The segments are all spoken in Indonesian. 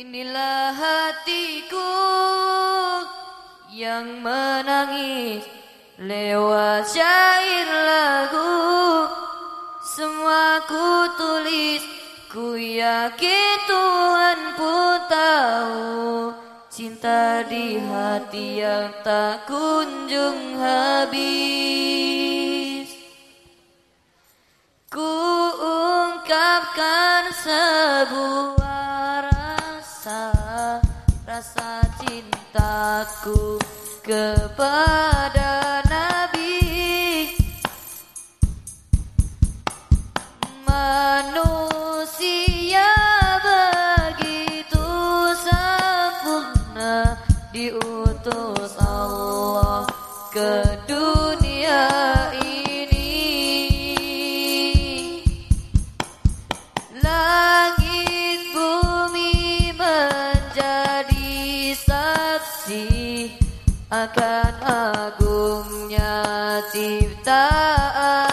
Inilah hatiku yang menangis lewat syair lagu. Semua ku tulis, ku yakin Tuhan pun tahu. Cinta di hati yang tak kunjung habis. Ku ungkapkan sebuah rasa cintaku kepada Nabi. Manusia begitu sempurna diutus Allah ke akan agungnya ciptaan.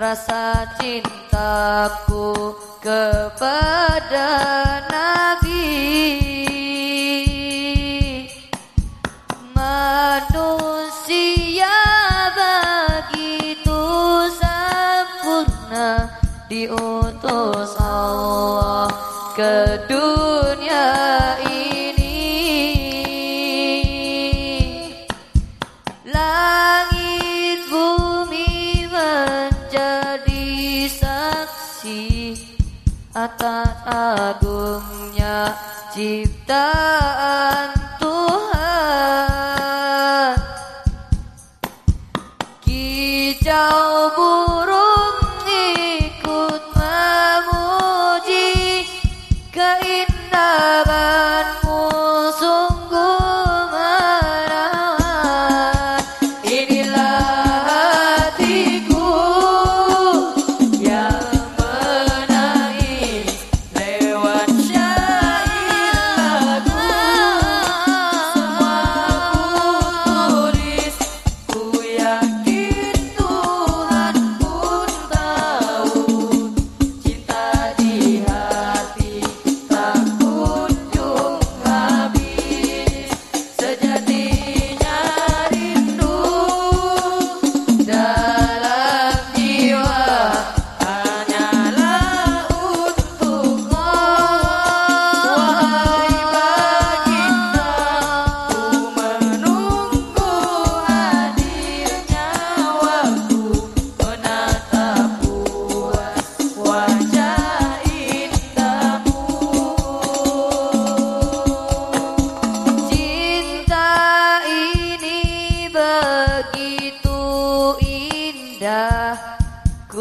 rasa cintaku kepada Nabi. Manusia begitu sempurna diutus Allah ke atas agungnya ciptaan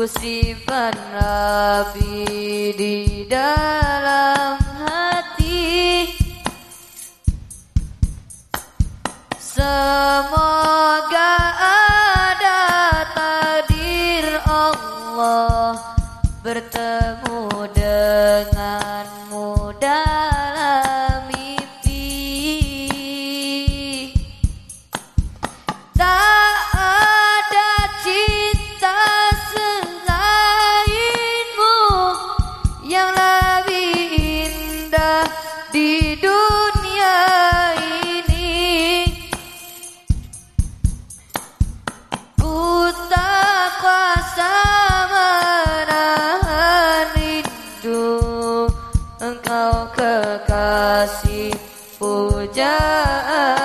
Ku simpan rapi di dalam puja.